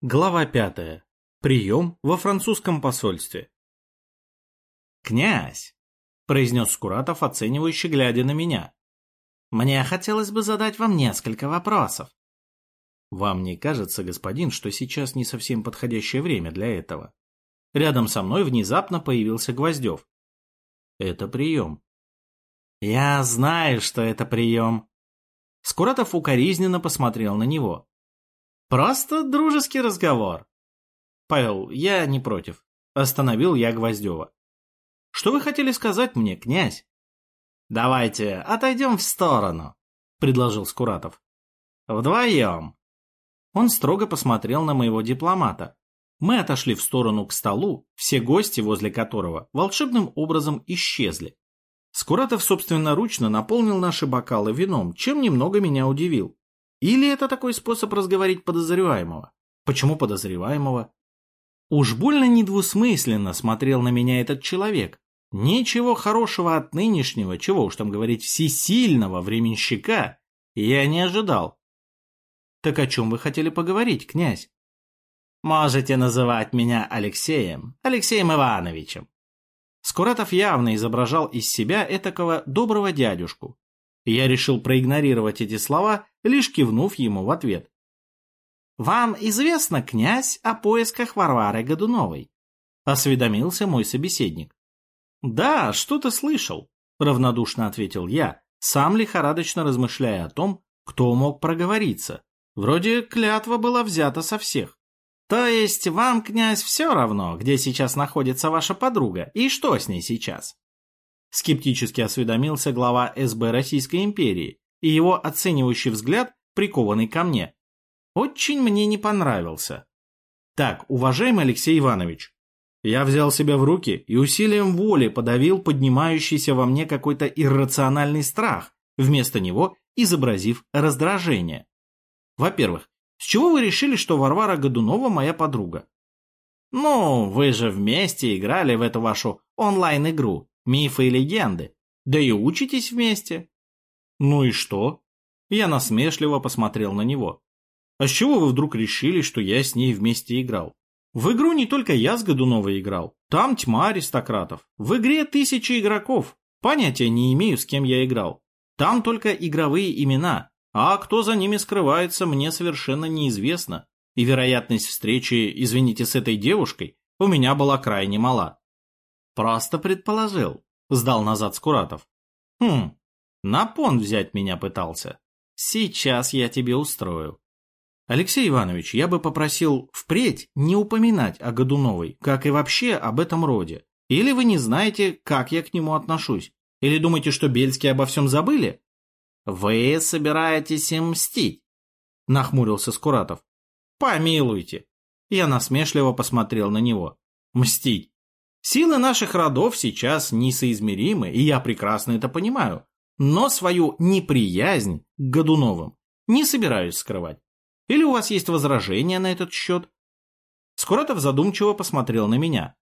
Глава пятая. Прием во французском посольстве. «Князь!» — произнес Скуратов, оценивающе глядя на меня. «Мне хотелось бы задать вам несколько вопросов». «Вам не кажется, господин, что сейчас не совсем подходящее время для этого?» Рядом со мной внезапно появился Гвоздев. «Это прием». «Я знаю, что это прием». Скуратов укоризненно посмотрел на него. Просто дружеский разговор. Павел, я не против. Остановил я Гвоздева. Что вы хотели сказать мне, князь? Давайте отойдем в сторону, предложил Скуратов. Вдвоем. Он строго посмотрел на моего дипломата. Мы отошли в сторону к столу, все гости возле которого волшебным образом исчезли. Скуратов собственноручно наполнил наши бокалы вином, чем немного меня удивил. Или это такой способ разговорить подозреваемого? Почему подозреваемого? Уж больно недвусмысленно смотрел на меня этот человек. Ничего хорошего от нынешнего, чего уж там говорить, всесильного временщика я не ожидал. Так о чем вы хотели поговорить, князь? Можете называть меня Алексеем, Алексеем Ивановичем. Скуратов явно изображал из себя этакого доброго дядюшку, я решил проигнорировать эти слова, лишь кивнув ему в ответ. «Вам известно, князь, о поисках Варвары Годуновой?» — осведомился мой собеседник. «Да, что-то слышал», — равнодушно ответил я, сам лихорадочно размышляя о том, кто мог проговориться. Вроде клятва была взята со всех. «То есть вам, князь, все равно, где сейчас находится ваша подруга и что с ней сейчас?» Скептически осведомился глава СБ Российской империи, и его оценивающий взгляд, прикованный ко мне, очень мне не понравился. Так, уважаемый Алексей Иванович, я взял себя в руки и усилием воли подавил поднимающийся во мне какой-то иррациональный страх, вместо него изобразив раздражение. Во-первых, с чего вы решили, что Варвара Годунова моя подруга? Ну, вы же вместе играли в эту вашу онлайн-игру, мифы и легенды. Да и учитесь вместе. Ну и что? Я насмешливо посмотрел на него. А с чего вы вдруг решили, что я с ней вместе играл? В игру не только я с Годуновой играл. Там тьма аристократов. В игре тысячи игроков. Понятия не имею, с кем я играл. Там только игровые имена. А кто за ними скрывается, мне совершенно неизвестно. И вероятность встречи, извините, с этой девушкой у меня была крайне мала. Просто предположил, сдал назад Скуратов. Хм, на пон взять меня пытался. Сейчас я тебе устрою. Алексей Иванович, я бы попросил впредь не упоминать о Годуновой, как и вообще об этом роде. Или вы не знаете, как я к нему отношусь? Или думаете, что Бельские обо всем забыли? Вы собираетесь им мстить? Нахмурился Скуратов. Помилуйте. Я насмешливо посмотрел на него. Мстить. Силы наших родов сейчас несоизмеримы, и я прекрасно это понимаю. Но свою неприязнь к Годуновым не собираюсь скрывать. Или у вас есть возражения на этот счет? Скоротов задумчиво посмотрел на меня.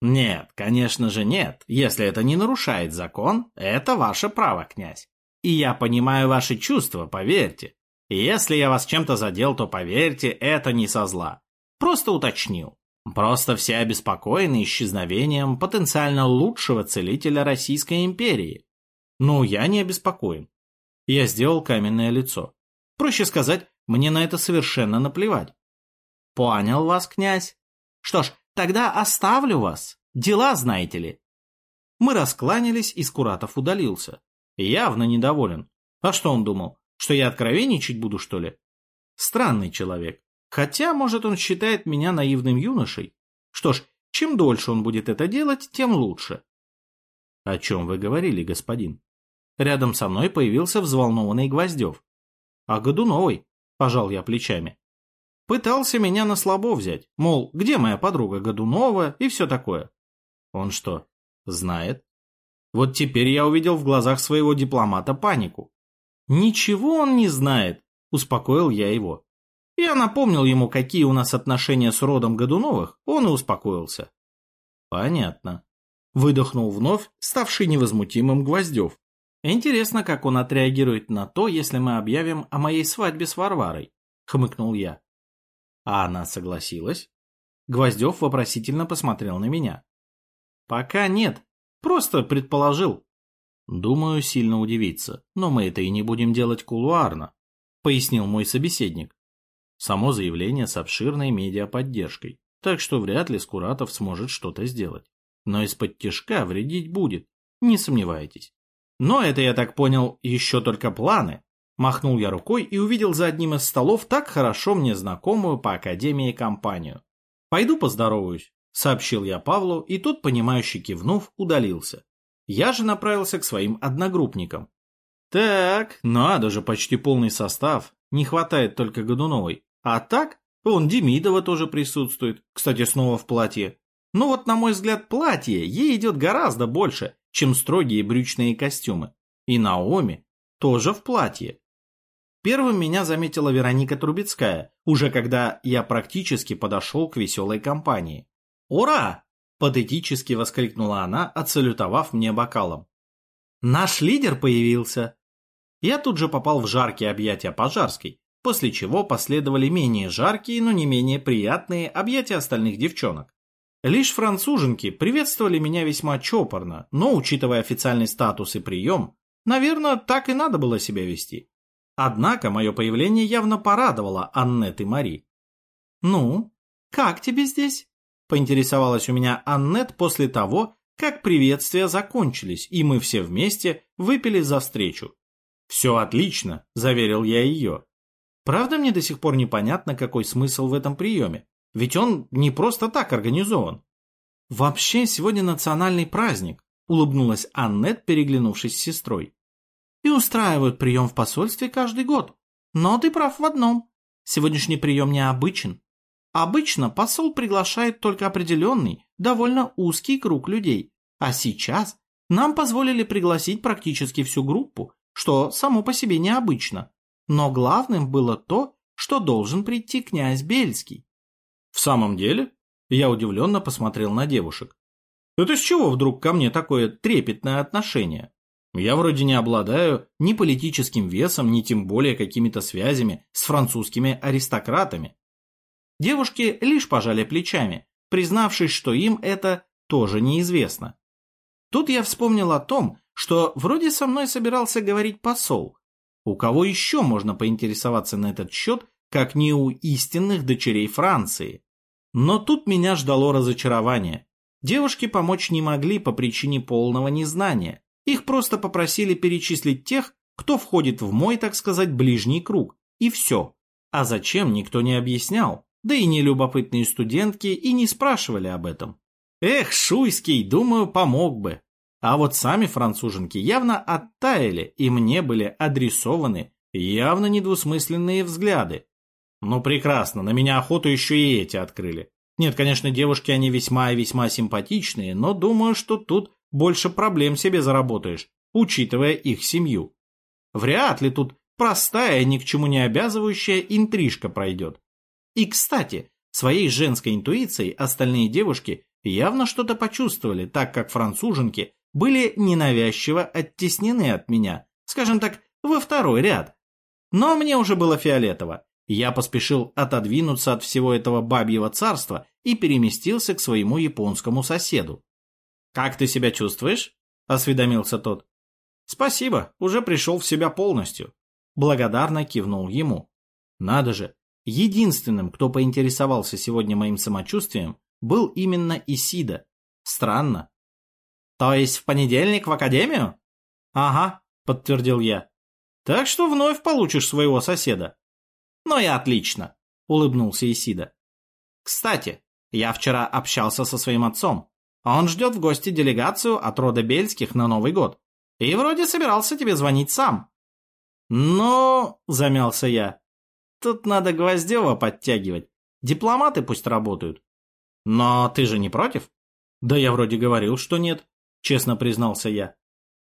Нет, конечно же нет. Если это не нарушает закон, это ваше право, князь. И я понимаю ваши чувства, поверьте. Если я вас чем-то задел, то поверьте, это не со зла. Просто уточнил. Просто все обеспокоены исчезновением потенциально лучшего целителя Российской империи. Ну, я не обеспокоен. Я сделал каменное лицо. Проще сказать, мне на это совершенно наплевать. Понял вас, князь. Что ж, тогда оставлю вас. Дела, знаете ли. Мы раскланялись, и Скуратов удалился. Явно недоволен. А что он думал? Что я откровенничать буду, что ли? Странный человек. Хотя, может, он считает меня наивным юношей. Что ж, чем дольше он будет это делать, тем лучше. — О чем вы говорили, господин? Рядом со мной появился взволнованный Гвоздев. — О Годуновой, — пожал я плечами. Пытался меня на слабо взять, мол, где моя подруга Годунова и все такое. Он что, знает? Вот теперь я увидел в глазах своего дипломата панику. Ничего он не знает, успокоил я его. Я напомнил ему, какие у нас отношения с родом Годуновых, он и успокоился. Понятно. Выдохнул вновь, ставший невозмутимым Гвоздев. Интересно, как он отреагирует на то, если мы объявим о моей свадьбе с Варварой, хмыкнул я. А она согласилась? Гвоздев вопросительно посмотрел на меня. Пока нет, просто предположил. Думаю, сильно удивиться, но мы это и не будем делать кулуарно, пояснил мой собеседник. Само заявление с обширной медиаподдержкой, так что вряд ли Скуратов сможет что-то сделать. Но из-под тяжка вредить будет, не сомневайтесь. Но это, я так понял, еще только планы. Махнул я рукой и увидел за одним из столов так хорошо мне знакомую по академии компанию. «Пойду поздороваюсь», — сообщил я Павлу, и тот, понимающе кивнув, удалился. Я же направился к своим одногруппникам. Так, надо же, почти полный состав. Не хватает только Годуновой. А так, вон Демидова тоже присутствует. Кстати, снова в платье. Но вот, на мой взгляд, платье ей идет гораздо больше, чем строгие брючные костюмы. И Наоми тоже в платье. Первым меня заметила Вероника Трубецкая, уже когда я практически подошел к веселой компании. «Ура!» Патетически воскликнула она, отсалютовав мне бокалом. «Наш лидер появился!» Я тут же попал в жаркие объятия Пожарской, после чего последовали менее жаркие, но не менее приятные объятия остальных девчонок. Лишь француженки приветствовали меня весьма чопорно, но, учитывая официальный статус и прием, наверное, так и надо было себя вести. Однако мое появление явно порадовало Аннет и Мари. «Ну, как тебе здесь?» Поинтересовалась у меня Аннет после того, как приветствия закончились, и мы все вместе выпили за встречу. «Все отлично», – заверил я ее. Правда, мне до сих пор непонятно, какой смысл в этом приеме, ведь он не просто так организован. «Вообще сегодня национальный праздник», – улыбнулась Аннет, переглянувшись с сестрой. «И устраивают прием в посольстве каждый год. Но ты прав в одном. Сегодняшний прием необычен. Обычно посол приглашает только определенный, довольно узкий круг людей, а сейчас нам позволили пригласить практически всю группу, что само по себе необычно. Но главным было то, что должен прийти князь Бельский. В самом деле? Я удивленно посмотрел на девушек. Это с чего вдруг ко мне такое трепетное отношение? Я вроде не обладаю ни политическим весом, ни тем более какими-то связями с французскими аристократами. Девушки лишь пожали плечами, признавшись, что им это тоже неизвестно. Тут я вспомнил о том, что вроде со мной собирался говорить посол. У кого еще можно поинтересоваться на этот счет, как не у истинных дочерей Франции? Но тут меня ждало разочарование. Девушки помочь не могли по причине полного незнания. Их просто попросили перечислить тех, кто входит в мой, так сказать, ближний круг. И все. А зачем, никто не объяснял. Да и нелюбопытные студентки и не спрашивали об этом. Эх, Шуйский, думаю, помог бы. А вот сами француженки явно оттаяли, и мне были адресованы явно недвусмысленные взгляды. Ну прекрасно, на меня охоту еще и эти открыли. Нет, конечно, девушки они весьма и весьма симпатичные, но думаю, что тут больше проблем себе заработаешь, учитывая их семью. Вряд ли тут простая, ни к чему не обязывающая интрижка пройдет. И, кстати, своей женской интуицией остальные девушки явно что-то почувствовали, так как француженки были ненавязчиво оттеснены от меня, скажем так, во второй ряд. Но мне уже было фиолетово. Я поспешил отодвинуться от всего этого бабьего царства и переместился к своему японскому соседу. «Как ты себя чувствуешь?» – осведомился тот. «Спасибо, уже пришел в себя полностью». Благодарно кивнул ему. «Надо же, Единственным, кто поинтересовался сегодня моим самочувствием, был именно Исида. Странно. То есть в понедельник в академию? Ага, подтвердил я. Так что вновь получишь своего соседа. Ну и отлично, улыбнулся Исида. Кстати, я вчера общался со своим отцом. Он ждет в гости делегацию от рода Бельских на Новый год. И вроде собирался тебе звонить сам. Ну, замялся я. Тут надо Гвоздева подтягивать. Дипломаты пусть работают. Но ты же не против? Да я вроде говорил, что нет, честно признался я.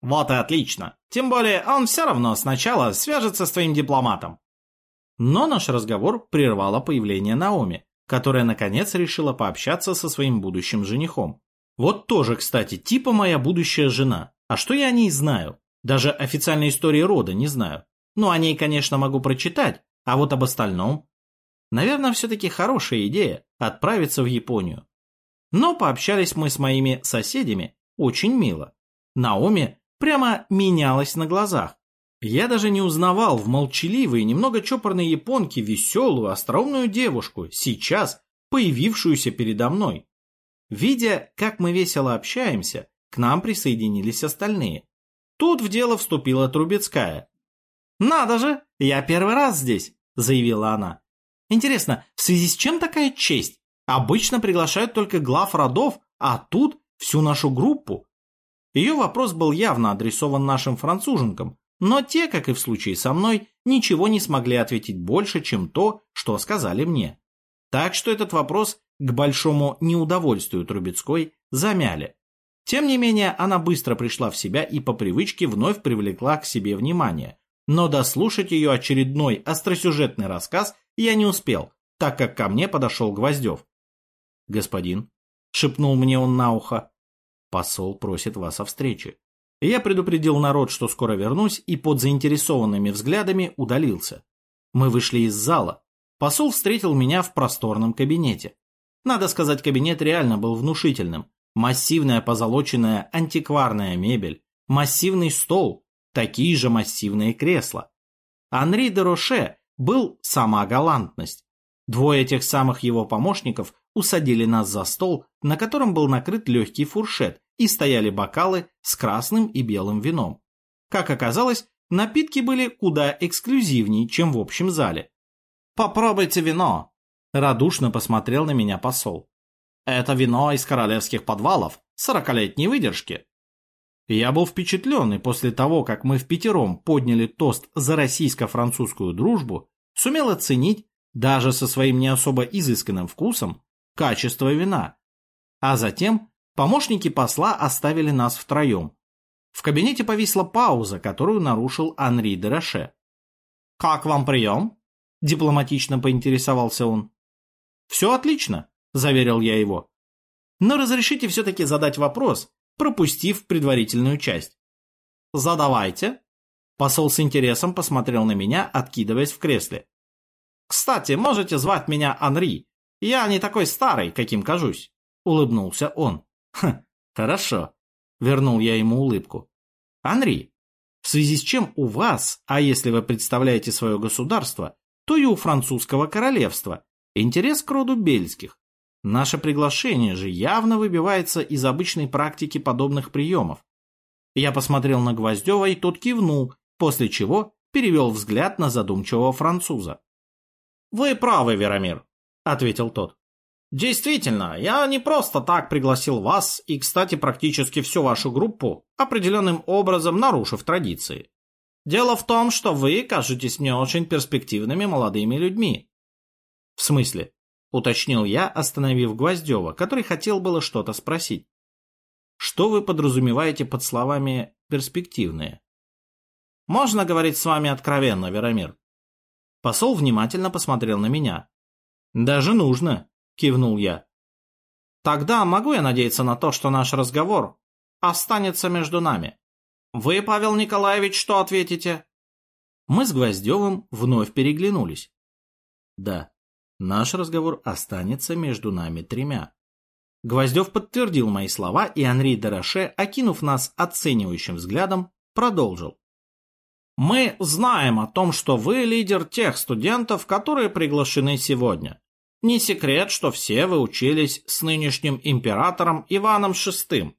Вот и отлично. Тем более он все равно сначала свяжется с твоим дипломатом. Но наш разговор прервало появление Наоми, которая наконец решила пообщаться со своим будущим женихом. Вот тоже, кстати, типа моя будущая жена. А что я о ней знаю? Даже официальной истории рода не знаю. Ну, о ней, конечно, могу прочитать, а вот об остальном? Наверное, все-таки хорошая идея отправиться в Японию. Но пообщались мы с моими соседями очень мило. Наоми прямо менялась на глазах. Я даже не узнавал в молчаливой, немного чопорной японке веселую, остроумную девушку, сейчас появившуюся передо мной. Видя, как мы весело общаемся, к нам присоединились остальные. Тут в дело вступила Трубецкая. «Надо же, я первый раз здесь», — заявила она. «Интересно, в связи с чем такая честь? Обычно приглашают только глав родов, а тут всю нашу группу». Ее вопрос был явно адресован нашим француженкам, но те, как и в случае со мной, ничего не смогли ответить больше, чем то, что сказали мне. Так что этот вопрос к большому неудовольствию Трубецкой замяли. Тем не менее, она быстро пришла в себя и по привычке вновь привлекла к себе внимание. Но дослушать ее очередной остросюжетный рассказ я не успел, так как ко мне подошел Гвоздев. «Господин», — шепнул мне он на ухо, — «посол просит вас о встрече». Я предупредил народ, что скоро вернусь, и под заинтересованными взглядами удалился. Мы вышли из зала. Посол встретил меня в просторном кабинете. Надо сказать, кабинет реально был внушительным. Массивная позолоченная антикварная мебель, массивный стол, такие же массивные кресла. Анри де Роше был сама галантность. Двое этих самых его помощников усадили нас за стол, на котором был накрыт легкий фуршет, и стояли бокалы с красным и белым вином. Как оказалось, напитки были куда эксклюзивнее, чем в общем зале. «Попробуйте вино!» – радушно посмотрел на меня посол. Это вино из королевских подвалов, сорокалетней выдержки. Я был впечатлен, и после того, как мы в пятером подняли тост за российско-французскую дружбу, сумел оценить, даже со своим не особо изысканным вкусом, качество вина. А затем помощники посла оставили нас втроем. В кабинете повисла пауза, которую нарушил Анри де Роше. «Как вам прием?» – дипломатично поинтересовался он. «Все отлично», – заверил я его. «Но разрешите все-таки задать вопрос, пропустив предварительную часть». «Задавайте». Посол с интересом посмотрел на меня, откидываясь в кресле. «Кстати, можете звать меня Анри. Я не такой старый, каким кажусь», — улыбнулся он. «Хм, хорошо», — вернул я ему улыбку. «Анри, в связи с чем у вас, а если вы представляете свое государство, то и у французского королевства, интерес к роду Бельских. Наше приглашение же явно выбивается из обычной практики подобных приемов. Я посмотрел на Гвоздева, и тот кивнул, после чего перевел взгляд на задумчивого француза. «Вы правы, Веромир», — ответил тот. «Действительно, я не просто так пригласил вас и, кстати, практически всю вашу группу, определенным образом нарушив традиции. Дело в том, что вы кажетесь мне очень перспективными молодыми людьми». «В смысле?» — уточнил я, остановив Гвоздева, который хотел было что-то спросить. «Что вы подразумеваете под словами «перспективные»?» «Можно говорить с вами откровенно, Веромир?» Посол внимательно посмотрел на меня. «Даже нужно», — кивнул я. «Тогда могу я надеяться на то, что наш разговор останется между нами? Вы, Павел Николаевич, что ответите?» Мы с Гвоздевым вновь переглянулись. «Да», Наш разговор останется между нами тремя. Гвоздев подтвердил мои слова, и Анри Дороше, окинув нас оценивающим взглядом, продолжил. «Мы знаем о том, что вы лидер тех студентов, которые приглашены сегодня. Не секрет, что все вы учились с нынешним императором Иваном VI.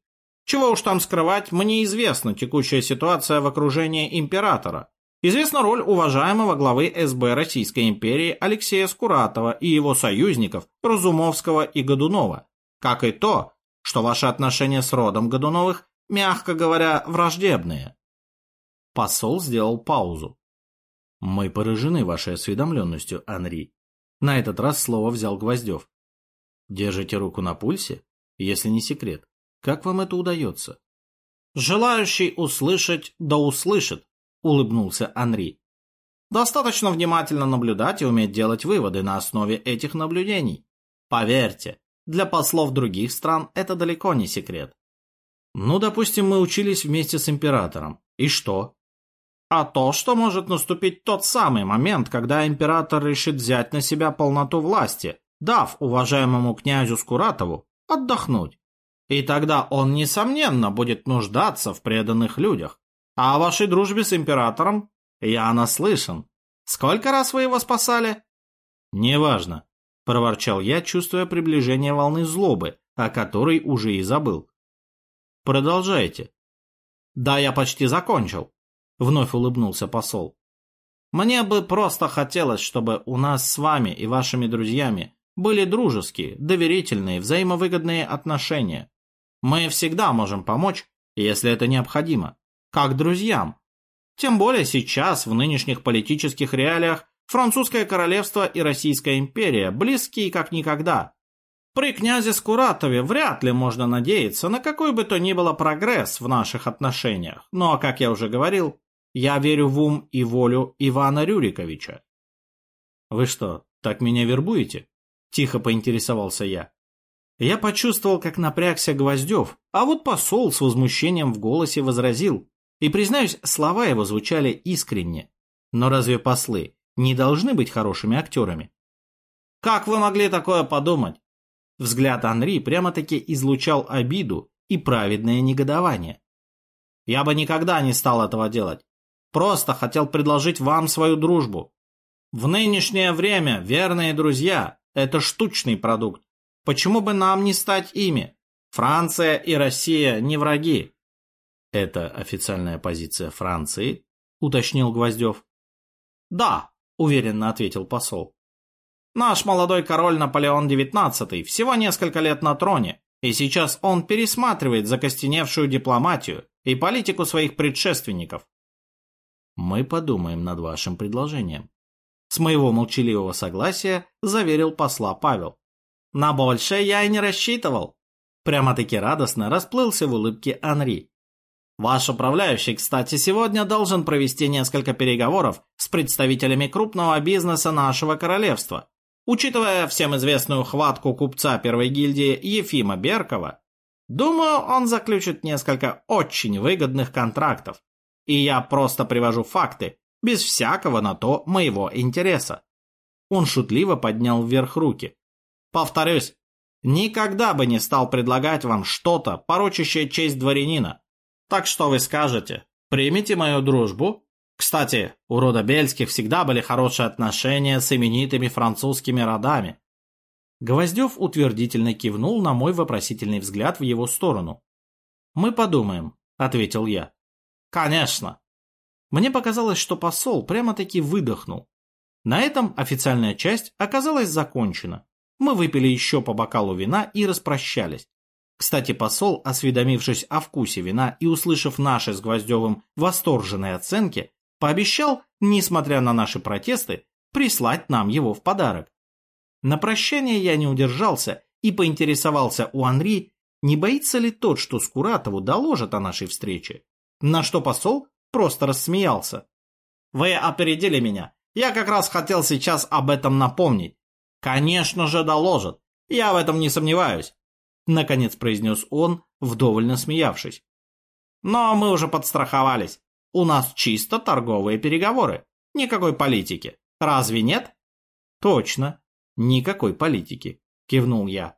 Чего уж там скрывать, мне известна текущая ситуация в окружении императора. Известна роль уважаемого главы СБ Российской империи Алексея Скуратова и его союзников Разумовского и Годунова, как и то, что ваши отношения с родом Годуновых, мягко говоря, враждебные. Посол сделал паузу. Мы поражены вашей осведомленностью, Анри. На этот раз слово взял Гвоздев. Держите руку на пульсе, если не секрет. Как вам это удается? Желающий услышать, да услышит, — улыбнулся Анри. «Достаточно внимательно наблюдать и уметь делать выводы на основе этих наблюдений. Поверьте, для послов других стран это далеко не секрет». «Ну, допустим, мы учились вместе с императором. И что?» А то, что может наступить тот самый момент, когда император решит взять на себя полноту власти, дав уважаемому князю Скуратову отдохнуть. И тогда он, несомненно, будет нуждаться в преданных людях. А о вашей дружбе с императором я наслышан. Сколько раз вы его спасали? Неважно, проворчал я, чувствуя приближение волны злобы, о которой уже и забыл. Продолжайте. Да, я почти закончил, вновь улыбнулся посол. Мне бы просто хотелось, чтобы у нас с вами и вашими друзьями были дружеские, доверительные, взаимовыгодные отношения. Мы всегда можем помочь, если это необходимо, как друзьям. Тем более сейчас, в нынешних политических реалиях, французское королевство и Российская империя близки как никогда. При князе Скуратове вряд ли можно надеяться на какой бы то ни было прогресс в наших отношениях, но, как я уже говорил, я верю в ум и волю Ивана Рюриковича. «Вы что, так меня вербуете?» – тихо поинтересовался я. Я почувствовал, как напрягся Гвоздев, а вот посол с возмущением в голосе возразил. И, признаюсь, слова его звучали искренне. Но разве послы не должны быть хорошими актерами? «Как вы могли такое подумать?» Взгляд Анри прямо-таки излучал обиду и праведное негодование. «Я бы никогда не стал этого делать. Просто хотел предложить вам свою дружбу. В нынешнее время верные друзья – это штучный продукт, Почему бы нам не стать ими? Франция и Россия не враги. Это официальная позиция Франции, уточнил Гвоздев. Да, уверенно ответил посол. Наш молодой король Наполеон XIX всего несколько лет на троне, и сейчас он пересматривает закостеневшую дипломатию и политику своих предшественников. Мы подумаем над вашим предложением. С моего молчаливого согласия заверил посла Павел. На большее я и не рассчитывал. Прямо-таки радостно расплылся в улыбке Анри. Ваш управляющий, кстати, сегодня должен провести несколько переговоров с представителями крупного бизнеса нашего королевства. Учитывая всем известную хватку купца первой гильдии Ефима Беркова, думаю, он заключит несколько очень выгодных контрактов. И я просто привожу факты, без всякого на то моего интереса. Он шутливо поднял вверх руки. Повторюсь, никогда бы не стал предлагать вам что-то, порочащее честь дворянина. Так что вы скажете? Примите мою дружбу? Кстати, у рода Бельских всегда были хорошие отношения с именитыми французскими родами. Гвоздев утвердительно кивнул на мой вопросительный взгляд в его сторону. «Мы подумаем», — ответил я. «Конечно». Мне показалось, что посол прямо-таки выдохнул. На этом официальная часть оказалась закончена. Мы выпили еще по бокалу вина и распрощались. Кстати, посол, осведомившись о вкусе вина и услышав наши с Гвоздевым восторженные оценки, пообещал, несмотря на наши протесты, прислать нам его в подарок. На прощание я не удержался и поинтересовался у Анри, не боится ли тот, что Скуратову доложат о нашей встрече. На что посол просто рассмеялся. «Вы опередили меня. Я как раз хотел сейчас об этом напомнить. «Конечно же доложат. Я в этом не сомневаюсь», — наконец произнес он, вдоволь насмеявшись. «Но мы уже подстраховались. У нас чисто торговые переговоры. Никакой политики. Разве нет?» «Точно. Никакой политики», — кивнул я.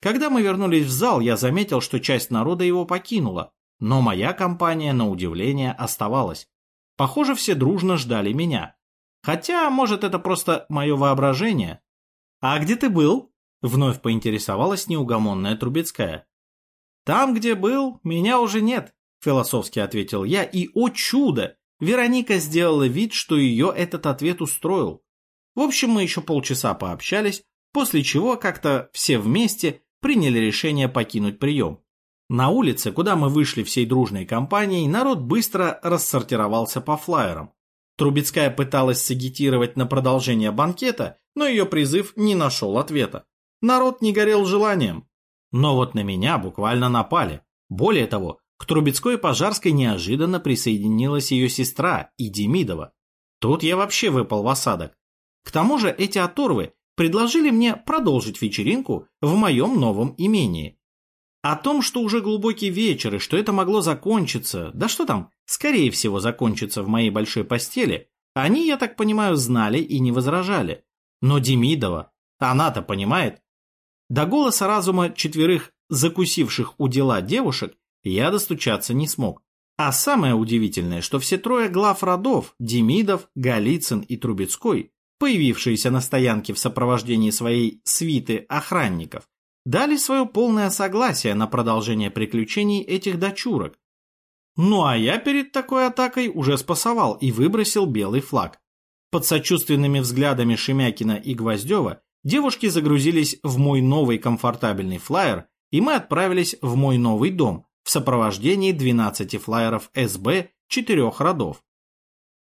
Когда мы вернулись в зал, я заметил, что часть народа его покинула, но моя компания, на удивление, оставалась. Похоже, все дружно ждали меня. Хотя, может, это просто мое воображение, «А где ты был?» — вновь поинтересовалась неугомонная Трубецкая. «Там, где был, меня уже нет», — философски ответил я, и, о чудо, Вероника сделала вид, что ее этот ответ устроил. В общем, мы еще полчаса пообщались, после чего как-то все вместе приняли решение покинуть прием. На улице, куда мы вышли всей дружной компанией, народ быстро рассортировался по флайерам. Трубецкая пыталась сагитировать на продолжение банкета, но ее призыв не нашел ответа. Народ не горел желанием. Но вот на меня буквально напали. Более того, к Трубецкой и Пожарской неожиданно присоединилась ее сестра Идемидова. Тут я вообще выпал в осадок. К тому же эти оторвы предложили мне продолжить вечеринку в моем новом имении. О том, что уже глубокий вечер и что это могло закончиться, да что там, скорее всего, закончится в моей большой постели, они, я так понимаю, знали и не возражали. Но Демидова, она-то понимает. До голоса разума четверых закусивших у дела девушек я достучаться не смог. А самое удивительное, что все трое глав родов, Демидов, Голицын и Трубецкой, появившиеся на стоянке в сопровождении своей свиты охранников, дали свое полное согласие на продолжение приключений этих дочурок. Ну а я перед такой атакой уже спасовал и выбросил белый флаг. Под сочувственными взглядами Шемякина и Гвоздева девушки загрузились в мой новый комфортабельный флайер, и мы отправились в мой новый дом в сопровождении 12 флайеров СБ четырех родов.